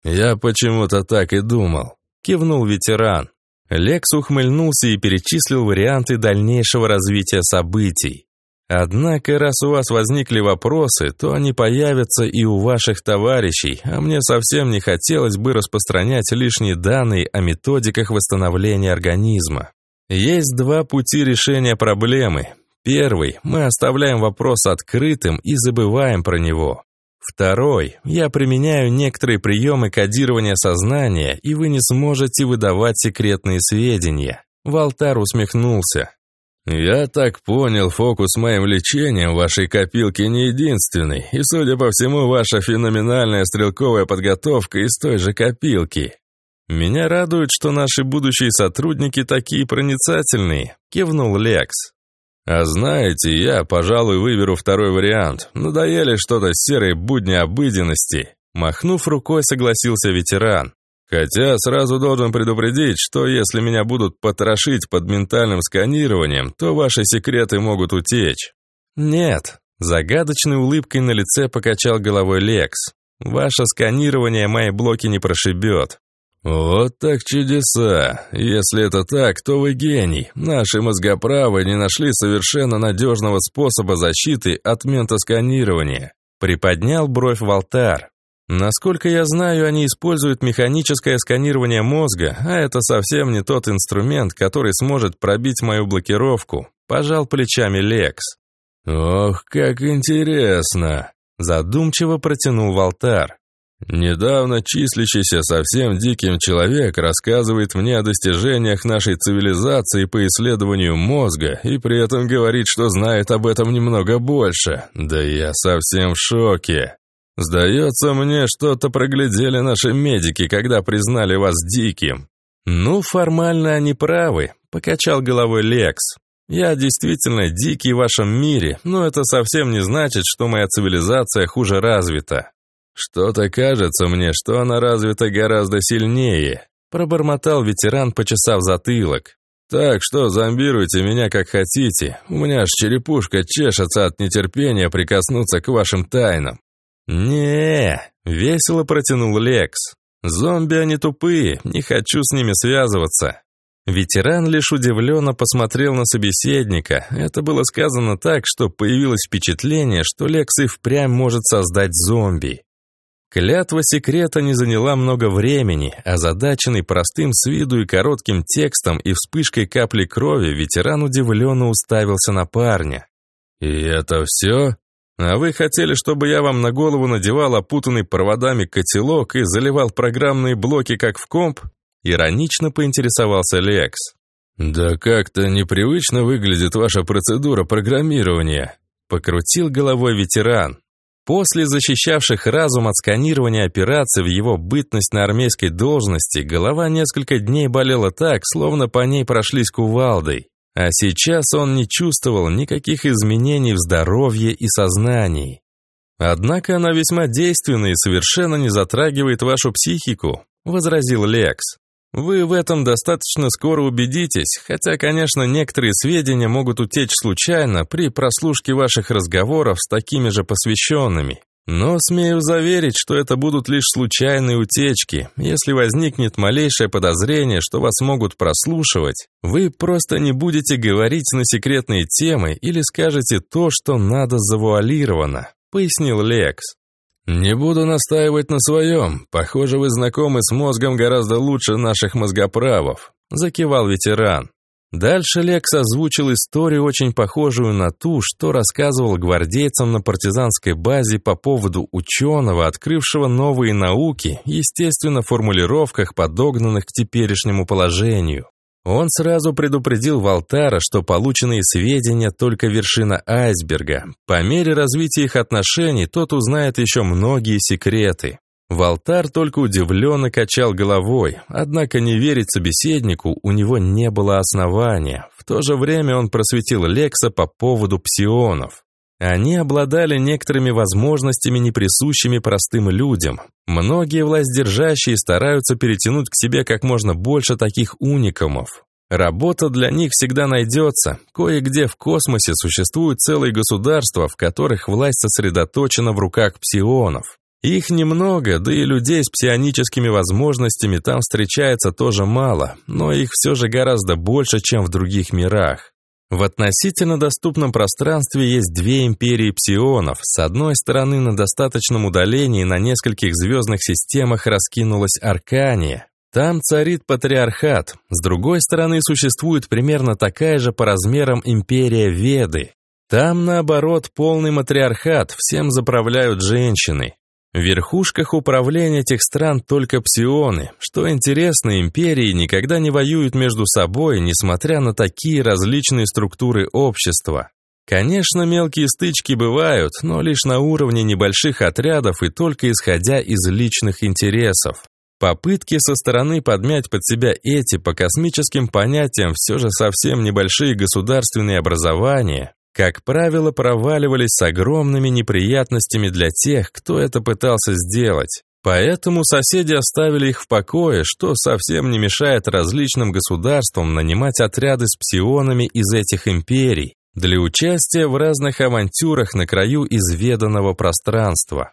Я почему-то так и думал, кивнул ветеран. Лекс ухмыльнулся и перечислил варианты дальнейшего развития событий. Однако, раз у вас возникли вопросы, то они появятся и у ваших товарищей, а мне совсем не хотелось бы распространять лишние данные о методиках восстановления организма. Есть два пути решения проблемы. Первый – мы оставляем вопрос открытым и забываем про него. Второй – я применяю некоторые приемы кодирования сознания, и вы не сможете выдавать секретные сведения. Валтар усмехнулся. «Я так понял, фокус моим лечением в вашей копилке не единственный, и, судя по всему, ваша феноменальная стрелковая подготовка из той же копилки. «Меня радует, что наши будущие сотрудники такие проницательные», — кивнул Лекс. «А знаете, я, пожалуй, выберу второй вариант. Надоели что-то серой будни обыденности». Махнув рукой, согласился ветеран. «Хотя сразу должен предупредить, что если меня будут потрошить под ментальным сканированием, то ваши секреты могут утечь». «Нет», — загадочной улыбкой на лице покачал головой Лекс. «Ваше сканирование мои блоки не прошибет. «Вот так чудеса! Если это так, то вы гений. Наши мозгоправы не нашли совершенно надежного способа защиты от ментосканирования». Приподнял бровь Валтар. Насколько я знаю, они используют механическое сканирование мозга, а это совсем не тот инструмент, который сможет пробить мою блокировку. Пожал плечами Лекс. «Ох, как интересно!» Задумчиво протянул Валтар. Недавно числящийся совсем диким человек рассказывает мне о достижениях нашей цивилизации по исследованию мозга и при этом говорит, что знает об этом немного больше. Да я совсем в шоке. Сдается мне, что-то проглядели наши медики, когда признали вас диким. Ну, формально они правы, покачал головой Лекс. «Я действительно дикий в вашем мире, но это совсем не значит, что моя цивилизация хуже развита. Что-то кажется мне, что она развита гораздо сильнее», пробормотал ветеран, почесав затылок. «Так что зомбируйте меня как хотите. У меня аж черепушка чешется от нетерпения прикоснуться к вашим тайнам». не весело протянул Лекс. «Зомби они тупые, не хочу с ними связываться». Ветеран лишь удивленно посмотрел на собеседника. Это было сказано так, что появилось впечатление, что Лекс и впрямь может создать зомби. Клятва секрета не заняла много времени, а задаченный простым с виду и коротким текстом и вспышкой капли крови ветеран удивленно уставился на парня. «И это все? А вы хотели, чтобы я вам на голову надевал опутанный проводами котелок и заливал программные блоки, как в комп?» Иронично поинтересовался Лекс. «Да как-то непривычно выглядит ваша процедура программирования», покрутил головой ветеран. После защищавших разум от сканирования операций в его бытность на армейской должности, голова несколько дней болела так, словно по ней прошлись кувалдой. А сейчас он не чувствовал никаких изменений в здоровье и сознании. Однако она весьма действенна и совершенно не затрагивает вашу психику, возразил Лекс. Вы в этом достаточно скоро убедитесь, хотя, конечно, некоторые сведения могут утечь случайно при прослушке ваших разговоров с такими же посвященными. Но смею заверить, что это будут лишь случайные утечки. Если возникнет малейшее подозрение, что вас могут прослушивать, вы просто не будете говорить на секретные темы или скажете то, что надо завуалировано, пояснил Лекс. «Не буду настаивать на своем. Похоже, вы знакомы с мозгом гораздо лучше наших мозгоправов», – закивал ветеран. Дальше Лекс озвучил историю, очень похожую на ту, что рассказывал гвардейцам на партизанской базе по поводу ученого, открывшего новые науки, естественно, в формулировках, подогнанных к теперешнему положению. Он сразу предупредил Валтара, что полученные сведения только вершина айсберга. По мере развития их отношений тот узнает еще многие секреты. Валтар только удивленно качал головой, однако не верить собеседнику у него не было основания. В то же время он просветил Лекса по поводу псионов. Они обладали некоторыми возможностями, не присущими простым людям. Многие властьдержащие стараются перетянуть к себе как можно больше таких уникумов. Работа для них всегда найдется. Кое-где в космосе существуют целые государства, в которых власть сосредоточена в руках псионов. Их немного, да и людей с псионическими возможностями там встречается тоже мало, но их все же гораздо больше, чем в других мирах. В относительно доступном пространстве есть две империи псионов. С одной стороны, на достаточном удалении на нескольких звездных системах раскинулась Аркания. Там царит патриархат. С другой стороны, существует примерно такая же по размерам империя Веды. Там, наоборот, полный матриархат, всем заправляют женщины. В верхушках управления этих стран только псионы. Что интересно, империи никогда не воюют между собой, несмотря на такие различные структуры общества. Конечно, мелкие стычки бывают, но лишь на уровне небольших отрядов и только исходя из личных интересов. Попытки со стороны подмять под себя эти по космическим понятиям все же совсем небольшие государственные образования как правило, проваливались с огромными неприятностями для тех, кто это пытался сделать. Поэтому соседи оставили их в покое, что совсем не мешает различным государствам нанимать отряды с псионами из этих империй для участия в разных авантюрах на краю изведанного пространства.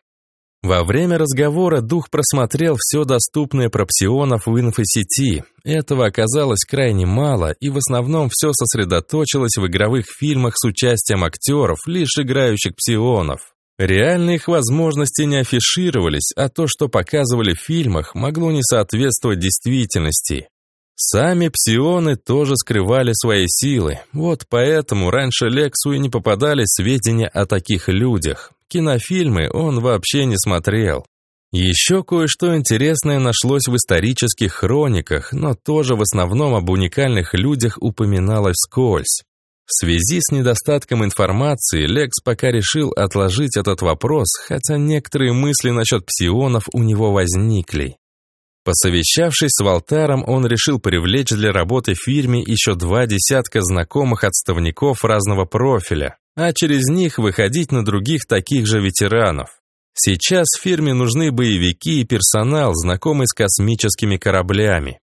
Во время разговора дух просмотрел все доступное про псионов в инфосети. Этого оказалось крайне мало, и в основном все сосредоточилось в игровых фильмах с участием актеров, лишь играющих псионов. Реальные их возможности не афишировались, а то, что показывали в фильмах, могло не соответствовать действительности. Сами псионы тоже скрывали свои силы, вот поэтому раньше Лексу и не попадались сведения о таких людях. Кинофильмы он вообще не смотрел. Еще кое-что интересное нашлось в исторических хрониках, но тоже в основном об уникальных людях упоминалось вскользь. В связи с недостатком информации Лекс пока решил отложить этот вопрос, хотя некоторые мысли насчет псионов у него возникли. Посовещавшись с Валтаром, он решил привлечь для работы в фирме еще два десятка знакомых отставников разного профиля, а через них выходить на других таких же ветеранов. Сейчас фирме нужны боевики и персонал, знакомый с космическими кораблями.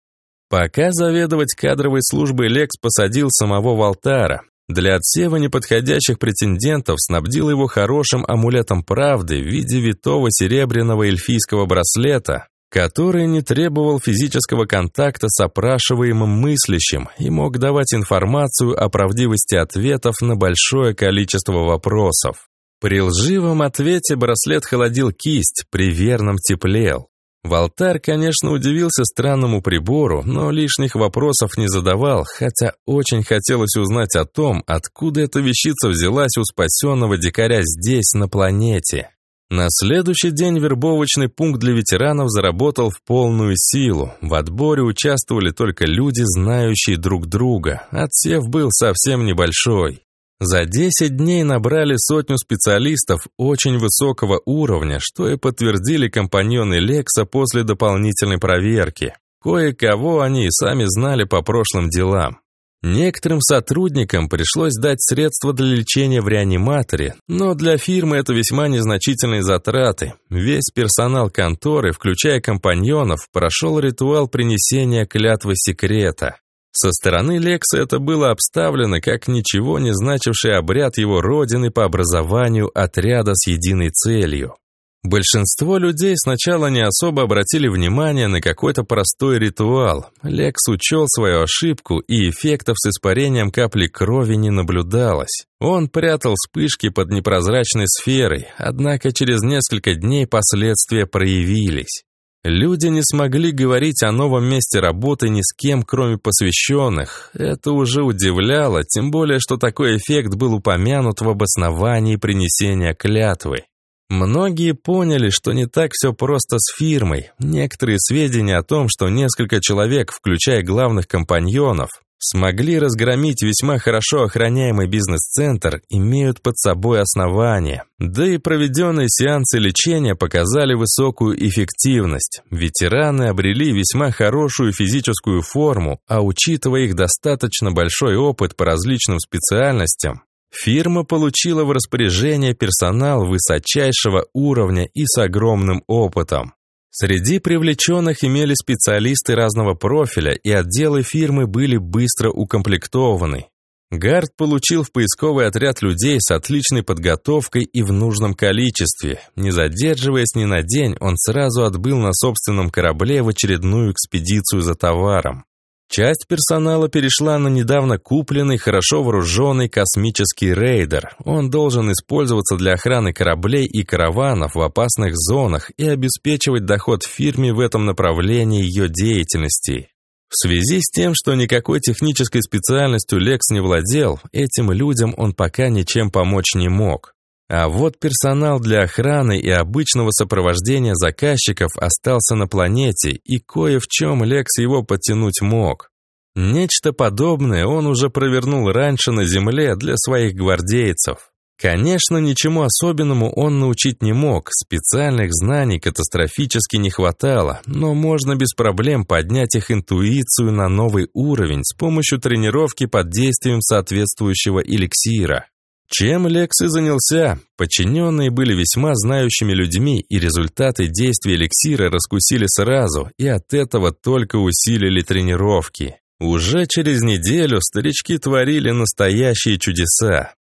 Пока заведовать кадровой службой Лекс посадил самого Валтара. Для отсева неподходящих претендентов снабдил его хорошим амулетом правды в виде витого серебряного эльфийского браслета, который не требовал физического контакта с опрашиваемым мыслящим и мог давать информацию о правдивости ответов на большое количество вопросов. При лживом ответе браслет холодил кисть, при верном теплел. Валтар, конечно, удивился странному прибору, но лишних вопросов не задавал, хотя очень хотелось узнать о том, откуда эта вещица взялась у спасенного дикаря здесь, на планете. На следующий день вербовочный пункт для ветеранов заработал в полную силу. В отборе участвовали только люди, знающие друг друга. Отсев был совсем небольшой. За 10 дней набрали сотню специалистов очень высокого уровня, что и подтвердили компаньоны Лекса после дополнительной проверки. Кое-кого они и сами знали по прошлым делам. Некоторым сотрудникам пришлось дать средства для лечения в реаниматоре, но для фирмы это весьма незначительные затраты. Весь персонал конторы, включая компаньонов, прошел ритуал принесения клятвы секрета. Со стороны Лекса это было обставлено как ничего не значивший обряд его родины по образованию отряда с единой целью. Большинство людей сначала не особо обратили внимание на какой-то простой ритуал. Лекс учел свою ошибку, и эффектов с испарением капли крови не наблюдалось. Он прятал вспышки под непрозрачной сферой, однако через несколько дней последствия проявились. Люди не смогли говорить о новом месте работы ни с кем, кроме посвященных. Это уже удивляло, тем более, что такой эффект был упомянут в обосновании принесения клятвы. Многие поняли, что не так все просто с фирмой. Некоторые сведения о том, что несколько человек, включая главных компаньонов, смогли разгромить весьма хорошо охраняемый бизнес-центр, имеют под собой основания. Да и проведенные сеансы лечения показали высокую эффективность. Ветераны обрели весьма хорошую физическую форму, а учитывая их достаточно большой опыт по различным специальностям, фирма получила в распоряжение персонал высочайшего уровня и с огромным опытом. Среди привлеченных имели специалисты разного профиля, и отделы фирмы были быстро укомплектованы. Гард получил в поисковый отряд людей с отличной подготовкой и в нужном количестве. Не задерживаясь ни на день, он сразу отбыл на собственном корабле в очередную экспедицию за товаром. Часть персонала перешла на недавно купленный, хорошо вооруженный космический рейдер. Он должен использоваться для охраны кораблей и караванов в опасных зонах и обеспечивать доход фирме в этом направлении ее деятельности. В связи с тем, что никакой технической специальностью Лекс не владел, этим людям он пока ничем помочь не мог. А вот персонал для охраны и обычного сопровождения заказчиков остался на планете, и кое в чем Лекс его подтянуть мог. Нечто подобное он уже провернул раньше на Земле для своих гвардейцев. Конечно, ничему особенному он научить не мог, специальных знаний катастрофически не хватало, но можно без проблем поднять их интуицию на новый уровень с помощью тренировки под действием соответствующего эликсира. Чем Лекс и занялся. Подчиненные были весьма знающими людьми, и результаты действий эликсира раскусили сразу, и от этого только усилили тренировки. Уже через неделю старички творили настоящие чудеса.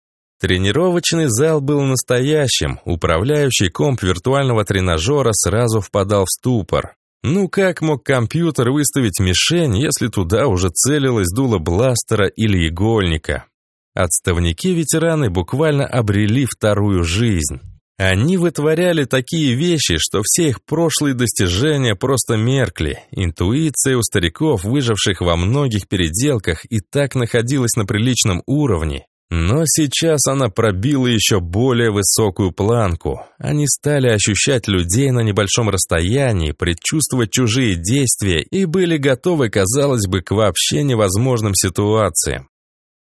Тренировочный зал был настоящим, управляющий комп виртуального тренажера сразу впадал в ступор. Ну как мог компьютер выставить мишень, если туда уже целилась дуло бластера или игольника? Отставники-ветераны буквально обрели вторую жизнь. Они вытворяли такие вещи, что все их прошлые достижения просто меркли. Интуиция у стариков, выживших во многих переделках, и так находилась на приличном уровне. Но сейчас она пробила еще более высокую планку. Они стали ощущать людей на небольшом расстоянии, предчувствовать чужие действия и были готовы, казалось бы, к вообще невозможным ситуациям.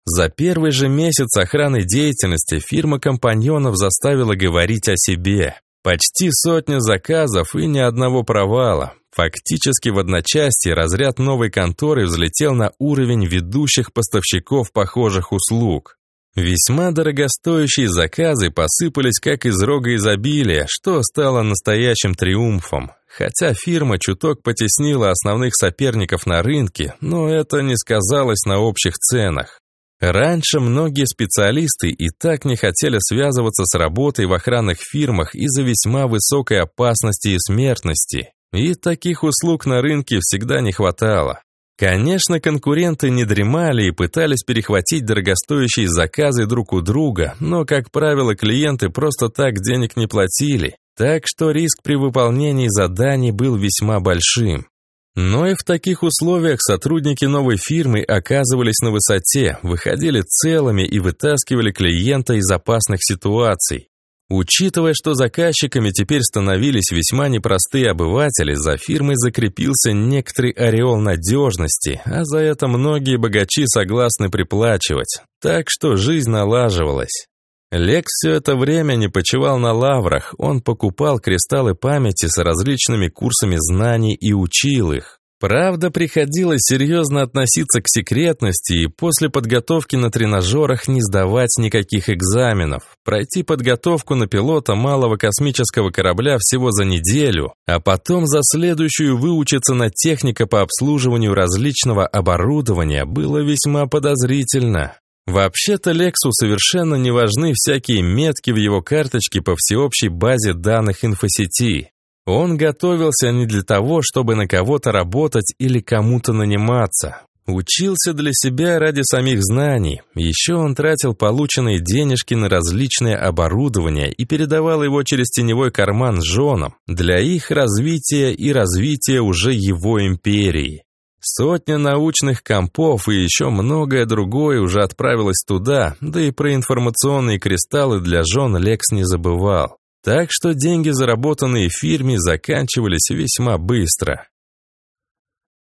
За первый же месяц охраны деятельности фирма компаньонов заставила говорить о себе. Почти сотня заказов и ни одного провала. Фактически в одночасье разряд новой конторы взлетел на уровень ведущих поставщиков похожих услуг. Весьма дорогостоящие заказы посыпались как из рога изобилия, что стало настоящим триумфом. Хотя фирма чуток потеснила основных соперников на рынке, но это не сказалось на общих ценах. Раньше многие специалисты и так не хотели связываться с работой в охранных фирмах из-за весьма высокой опасности и смертности. И таких услуг на рынке всегда не хватало. Конечно, конкуренты не дремали и пытались перехватить дорогостоящие заказы друг у друга, но, как правило, клиенты просто так денег не платили, так что риск при выполнении заданий был весьма большим. Но и в таких условиях сотрудники новой фирмы оказывались на высоте, выходили целыми и вытаскивали клиента из опасных ситуаций. Учитывая, что заказчиками теперь становились весьма непростые обыватели, за фирмой закрепился некоторый ореол надежности, а за это многие богачи согласны приплачивать. Так что жизнь налаживалась. Лекс все это время не почивал на лаврах, он покупал кристаллы памяти с различными курсами знаний и учил их. Правда, приходилось серьезно относиться к секретности и после подготовки на тренажерах не сдавать никаких экзаменов. Пройти подготовку на пилота малого космического корабля всего за неделю, а потом за следующую выучиться на техника по обслуживанию различного оборудования было весьма подозрительно. Вообще-то Лексу совершенно не важны всякие метки в его карточке по всеобщей базе данных инфосети. Он готовился не для того, чтобы на кого-то работать или кому-то наниматься. Учился для себя ради самих знаний. Еще он тратил полученные денежки на различное оборудование и передавал его через теневой карман женам для их развития и развития уже его империи. Сотня научных компов и еще многое другое уже отправилось туда, да и про информационные кристаллы для жен Лекс не забывал. Так что деньги, заработанные в фирме, заканчивались весьма быстро.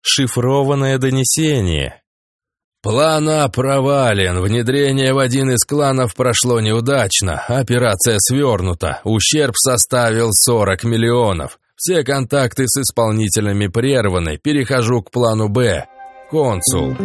Шифрованное донесение. План А провален. Внедрение в один из кланов прошло неудачно. Операция свернута. Ущерб составил 40 миллионов. Все контакты с исполнителями прерваны. Перехожу к плану Б. Консул.